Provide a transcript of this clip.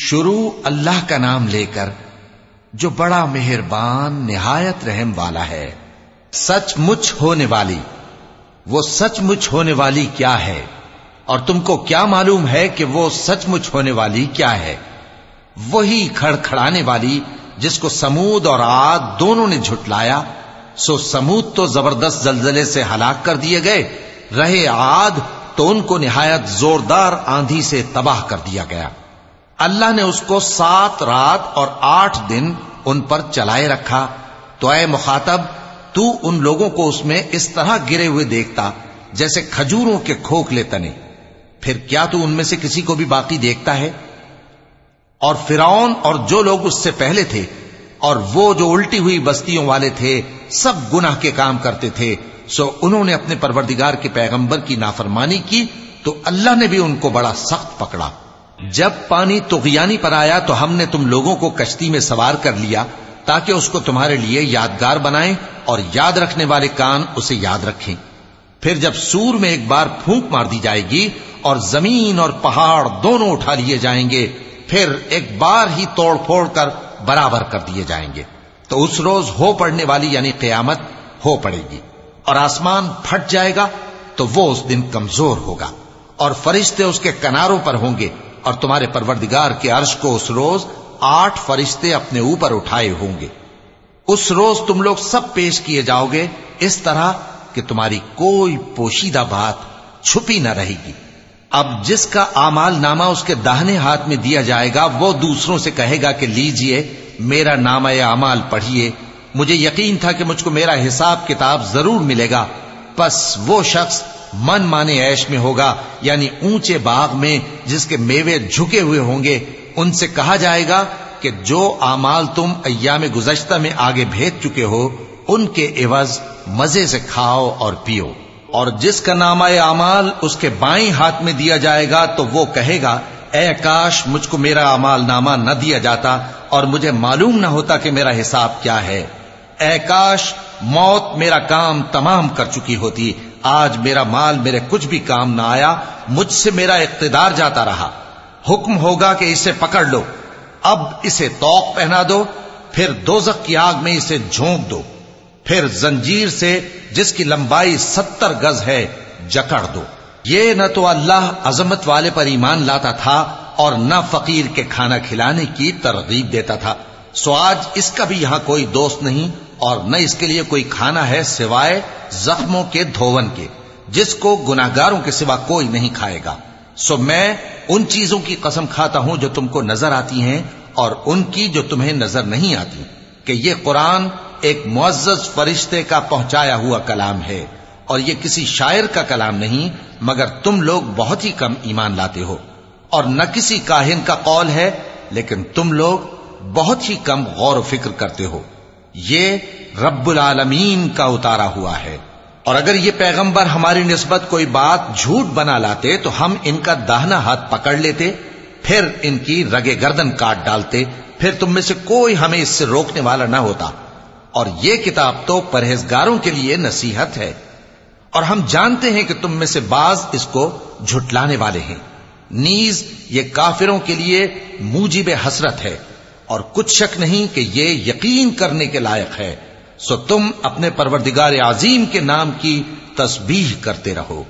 شروع اللہ کا نام لے کر جو بڑا مہربان، نہایت رحم والا ہے، سچ مچ ہونے والی۔ وہ سچ مچ ہونے والی کیا ہے؟ اور تم کو کیا معلوم ہے کہ وہ سچ مچ ہونے والی کیا ہے؟ وہی کھڑ کھڑانے والی جس کو سمود اور آد دونوں نے جھٹلایا، سو سمود تو زبردست زلزلے سے ہلاک کر دیے گئے، رہے آد تو ان کو نہایت زوردار آندھی سے تباہ کر دیا گیا۔ اللہ نے اس کو سات رات اور آٹھ دن ان پر چلائے رکھا۔ تو اے مخاطب، تو ان لوگوں کو اس میں اس طرح گرے ہوئے دیکھتا جیسے کھجوروں کے کھوکھلے تنے۔ پھر کیا تو ان میں سے کسی کو بھی باقی دیکھتا ہے؟ اور فرعون اور جو لوگ اس سے پہلے تھے اور وہ جو الٹی ہوئی بستیوں والے تھے، سب گناہ کے کام کرتے تھے۔ سو انہوں نے اپنے پروردگار کے پیغمبر کی نافرمانی کی تو اللہ نے بھی ان کو بڑا سخت پکڑا۔ جب پانی تغیانی پر آیا تو ہم نے تم لوگوں کو کشتی میں سوار کر لیا تاکہ اس کو تمہارے لیے یادگار بنائیں اور یاد رکھنے والے کان اسے یاد رکھیں۔ پھر جب سور میں ایک بار پھونک مار دی جائے گی اور زمین اور پہاڑ دونوں اٹھا لیے جائیں گے، پھر ایک بار ہی توڑ پھوڑ کر برابر کر دیے جائیں گے۔ تو اس روز ہو پڑنے والی یعنی قیامت ہو پڑے گی۔ اور آسمان پھٹ جائے گا تو وہ اس دن کمزور ہوگا اور فرشتے اس کے کناروں پر ہوں گے۔ اور تمہارے پروردگار کے عرش کو اس روز آٹھ فرشتے اپنے اوپر اٹھائے ہوں گے۔ اس روز تم لوگ سب پیش کیے جاؤ گے اس طرح کہ تمہاری کوئی پوشیدہ بات چھپی نہ رہے گی۔ اب جس کا آمال نامہ اس کے داہنے ہاتھ میں دیا جائے گا، وہ دوسروں سے کہے گا کہ لیجیے، میرا نام اعمال پڑھیے مجھے یقین تھا کہ مجھ کو میرا حساب کتاب ضرور ملے گا۔ پس وہ شخص من مانے ایش میں ہوگا یعنی اونچے باغ میں جس کے میوے جھکے ہوئے ہوں گے، ان سے کہا جائے گا کہ جو آمال تم ایام گزشتہ میں آگے بھیج چکے ہو، ان کے عوض مزے سے کھاؤ اور پیو۔ اور جس کا نامہ اعمال، اس کے بائیں ہاتھ میں دیا جائے گا تو وہ کہے گا، اے کاش، مجھ کو میرا امال نامہ نہ دیا جاتا اور مجھے معلوم نہ ہوتا کہ میرا حساب کیا ہے۔ اے کاش موت میرا کام تمام کر چکی ہوتی۔ آج میرا مال میرے کچھ بھی کام نہ آیا، مجھ سے میرا اقتدار جاتا رہا۔ حکم ہوگا کہ اسے پکڑ لو۔ اب اسے توق پہنا دو، پھر دوزخ کی آگ میں اسے جھونک دو۔ پھر زنجیر سے، جس کی لمبائی ستر گز ہے، جکڑ دو۔ یہ نہ تو اللہ عظمت والے پر ایمان لاتا تھا اور نہ فقیر کے کھانا کھلانے کی ترغیب دیتا تھا۔ سو آج اس کا بھی یہاں کوئی دوست نہیں۔ اور نہ اس کے لیے کوئی کھانا ہے سوائے زخموں کے دھون کے، جس کو گناگاروں کے سوا کوئی نہیں کھائے گا۔ سو میں ان چیزوں کی قسم کھاتا ہوں جو تم کو نظر آتی ہیں اور ان کی جو تمہیں نظر نہیں آتی، کہ یہ قرآن ایک معزز فرشتے کا پہنچایا ہوا کلام ہے اور یہ کسی شاعر کا کلام نہیں، مگر تم لوگ بہت ہی کم ایمان لاتے ہو۔ اور نہ کسی کاہن کا قول ہے، لیکن تم لوگ بہت ہی کم غور و فکر کرتے ہو۔ یہ رب العالمین کا اتارا ہوا ہے۔ اور اگر یہ پیغمبر ہماری نسبت کوئی بات جھوٹ بنا لاتے تو ہم ان کا داہنا ہاتھ پکڑ لیتے، پھر ان کی رگے گردن کاٹ ڈالتے، پھر تم میں سے کوئی ہمیں اس سے روکنے والا نہ ہوتا۔ اور یہ کتاب تو پرہیزگاروں کے لیے نصیحت ہے۔ اور ہم جانتے ہیں کہ تم میں سے بعض اس کو جھٹلانے والے ہیں۔ نیز یہ کافروں کے لیے موجب حسرت ہے۔ اور کچھ شک نہیں کہ یہ یقین کرنے کے لائق ہے، سو تم اپنے پروردگار عظیم کے نام کی تسبیح کرتے رہو۔